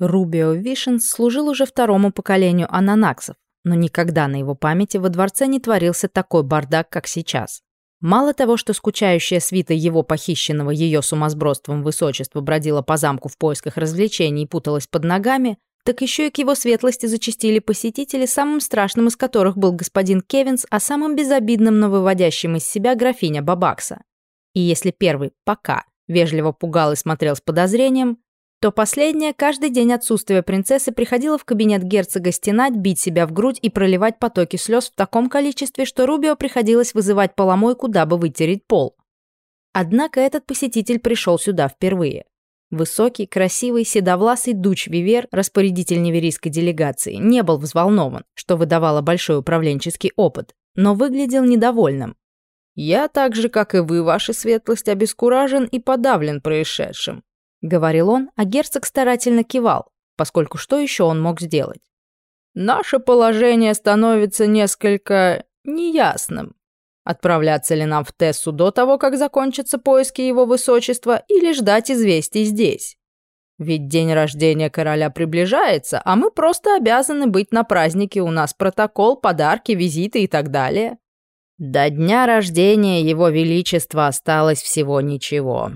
Рубио Вишенс служил уже второму поколению ананаксов, но никогда на его памяти во дворце не творился такой бардак, как сейчас. Мало того, что скучающая свита его похищенного ее сумасбродством высочества бродила по замку в поисках развлечений и путалась под ногами, так еще и к его светлости зачастили посетители, самым страшным из которых был господин Кевинс, а самым безобидным, но выводящим из себя графиня Бабакса. И если первый, пока, вежливо пугал и смотрел с подозрением, то последняя каждый день отсутствия принцессы приходила в кабинет герцога стенать, бить себя в грудь и проливать потоки слез в таком количестве, что Рубио приходилось вызывать поломойку, дабы вытереть пол. Однако этот посетитель пришел сюда впервые. Высокий, красивый, седовласый Дуч Вивер, распорядитель неверийской делегации, не был взволнован, что выдавало большой управленческий опыт, но выглядел недовольным. «Я так же, как и вы, ваша светлость, обескуражен и подавлен происшедшим. — говорил он, а герцог старательно кивал, поскольку что еще он мог сделать? «Наше положение становится несколько неясным. Отправляться ли нам в Тессу до того, как закончатся поиски его высочества, или ждать известий здесь? Ведь день рождения короля приближается, а мы просто обязаны быть на празднике, у нас протокол, подарки, визиты и так далее». До дня рождения его величества осталось всего ничего.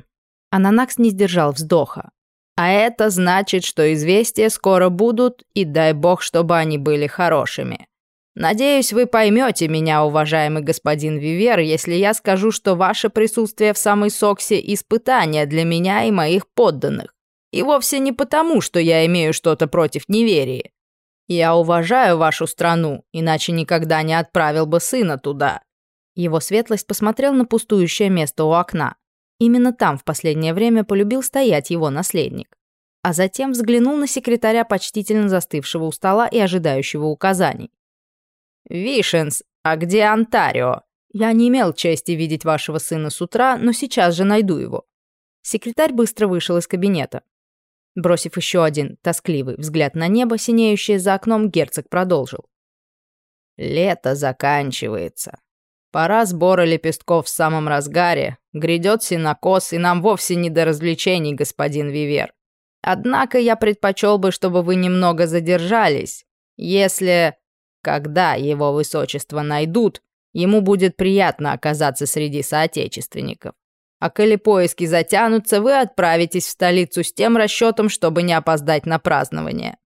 Ананакс не сдержал вздоха. А это значит, что известия скоро будут, и дай бог, чтобы они были хорошими. Надеюсь, вы поймете меня, уважаемый господин Вивер, если я скажу, что ваше присутствие в самой Соксе – испытание для меня и моих подданных. И вовсе не потому, что я имею что-то против неверия. Я уважаю вашу страну, иначе никогда не отправил бы сына туда». Его светлость посмотрел на пустующее место у окна. Именно там в последнее время полюбил стоять его наследник. А затем взглянул на секретаря, почтительно застывшего у стола и ожидающего указаний. «Вишенс, а где Онтарио? Я не имел чести видеть вашего сына с утра, но сейчас же найду его». Секретарь быстро вышел из кабинета. Бросив еще один тоскливый взгляд на небо, синеющее за окном, герцог продолжил. «Лето заканчивается. Пора сбора лепестков в самом разгаре. Грядет синокос, и нам вовсе не до развлечений, господин Вивер. Однако я предпочел бы, чтобы вы немного задержались. Если... Когда его высочество найдут, ему будет приятно оказаться среди соотечественников. А коли поиски затянутся, вы отправитесь в столицу с тем расчетом, чтобы не опоздать на празднование.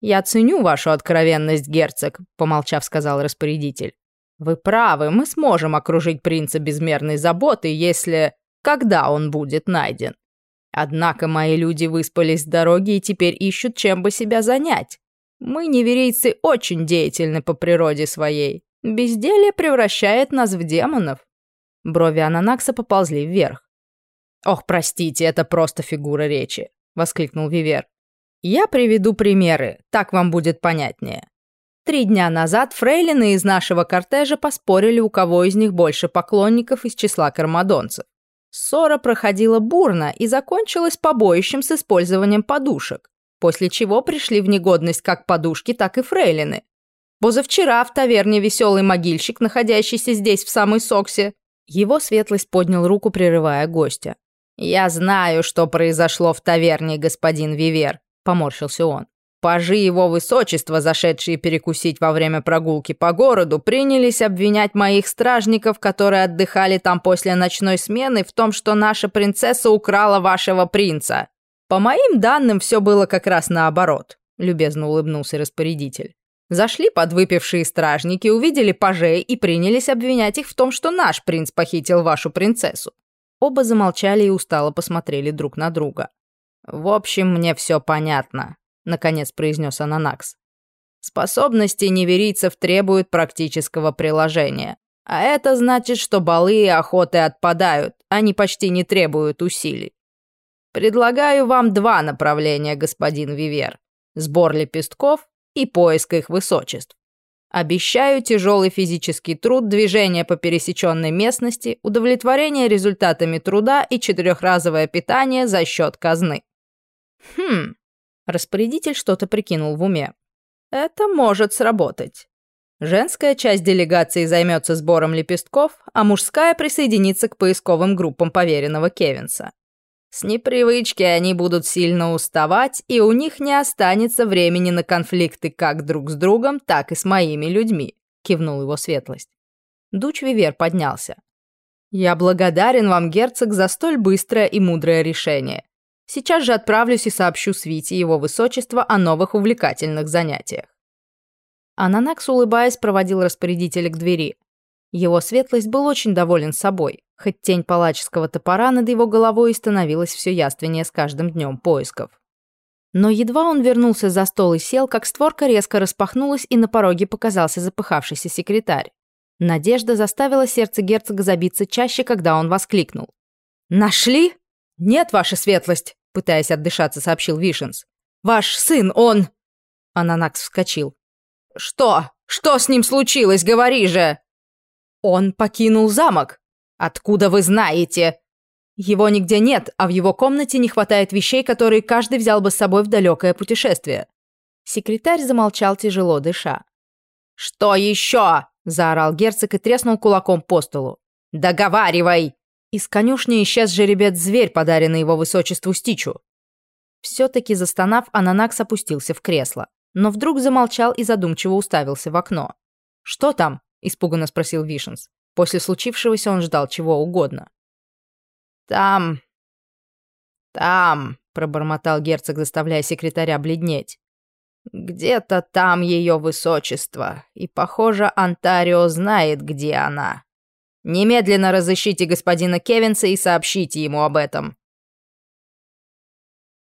«Я ценю вашу откровенность, герцог», — помолчав, сказал распорядитель. «Вы правы, мы сможем окружить принца безмерной заботой, если... когда он будет найден. Однако мои люди выспались с дороги и теперь ищут, чем бы себя занять. Мы, неверийцы, очень деятельны по природе своей. Безделье превращает нас в демонов». Брови Ананакса поползли вверх. «Ох, простите, это просто фигура речи», — воскликнул Вивер. «Я приведу примеры, так вам будет понятнее. Три дня назад фрейлины из нашего кортежа поспорили, у кого из них больше поклонников из числа кармадонцев. Ссора проходила бурно и закончилась побоищем с использованием подушек, после чего пришли в негодность как подушки, так и фрейлины. Позавчера в таверне «Веселый могильщик», находящийся здесь в самой Соксе, его светлость поднял руку, прерывая гостя. «Я знаю, что произошло в таверне, господин Вивер», — поморщился он. Пажи его высочества, зашедшие перекусить во время прогулки по городу, принялись обвинять моих стражников, которые отдыхали там после ночной смены, в том, что наша принцесса украла вашего принца. По моим данным, все было как раз наоборот, любезно улыбнулся распорядитель. Зашли подвыпившие стражники, увидели пажей и принялись обвинять их в том, что наш принц похитил вашу принцессу. Оба замолчали и устало посмотрели друг на друга. В общем, мне все понятно. — наконец произнес Ананакс. «Способности неверийцев требуют практического приложения. А это значит, что балы и охоты отпадают, они почти не требуют усилий. Предлагаю вам два направления, господин Вивер. Сбор лепестков и поиск их высочеств. Обещаю тяжелый физический труд, движение по пересеченной местности, удовлетворение результатами труда и четырехразовое питание за счет казны. Хм, Распорядитель что-то прикинул в уме. Это может сработать. Женская часть делегации займется сбором лепестков, а мужская присоединится к поисковым группам поверенного Кевинса. С непривычки они будут сильно уставать, и у них не останется времени на конфликты как друг с другом, так и с моими людьми», — кивнул его светлость. Дуч Вивер поднялся. «Я благодарен вам, герцог, за столь быстрое и мудрое решение. Сейчас же отправлюсь и сообщу Свите его высочества о новых увлекательных занятиях». Ананакс, улыбаясь, проводил распорядителя к двери. Его светлость был очень доволен собой, хоть тень палаческого топора над его головой становилась все яственнее с каждым днем поисков. Но едва он вернулся за стол и сел, как створка резко распахнулась, и на пороге показался запыхавшийся секретарь. Надежда заставила сердце герцога забиться чаще, когда он воскликнул. «Нашли?» «Нет, ваша светлость», — пытаясь отдышаться, сообщил Вишенс. «Ваш сын, он...» Ананакс вскочил. «Что? Что с ним случилось? Говори же!» Он покинул замок. Откуда вы знаете? Его нигде нет, а в его комнате не хватает вещей, которые каждый взял бы с собой в далекое путешествие. Секретарь замолчал, тяжело дыша. «Что еще?» – заорал герцог и треснул кулаком по столу. «Договаривай!» Из конюшни исчез жеребец-зверь, подаренный его высочеству Стичу. Все-таки застонав, Ананакс опустился в кресло, но вдруг замолчал и задумчиво уставился в окно. «Что там?» испуганно спросил Вишенс. После случившегося он ждал чего угодно. «Там... там...» — пробормотал герцог, заставляя секретаря бледнеть. «Где-то там ее высочество, и, похоже, Антарио знает, где она. Немедленно разыщите господина Кевинса и сообщите ему об этом».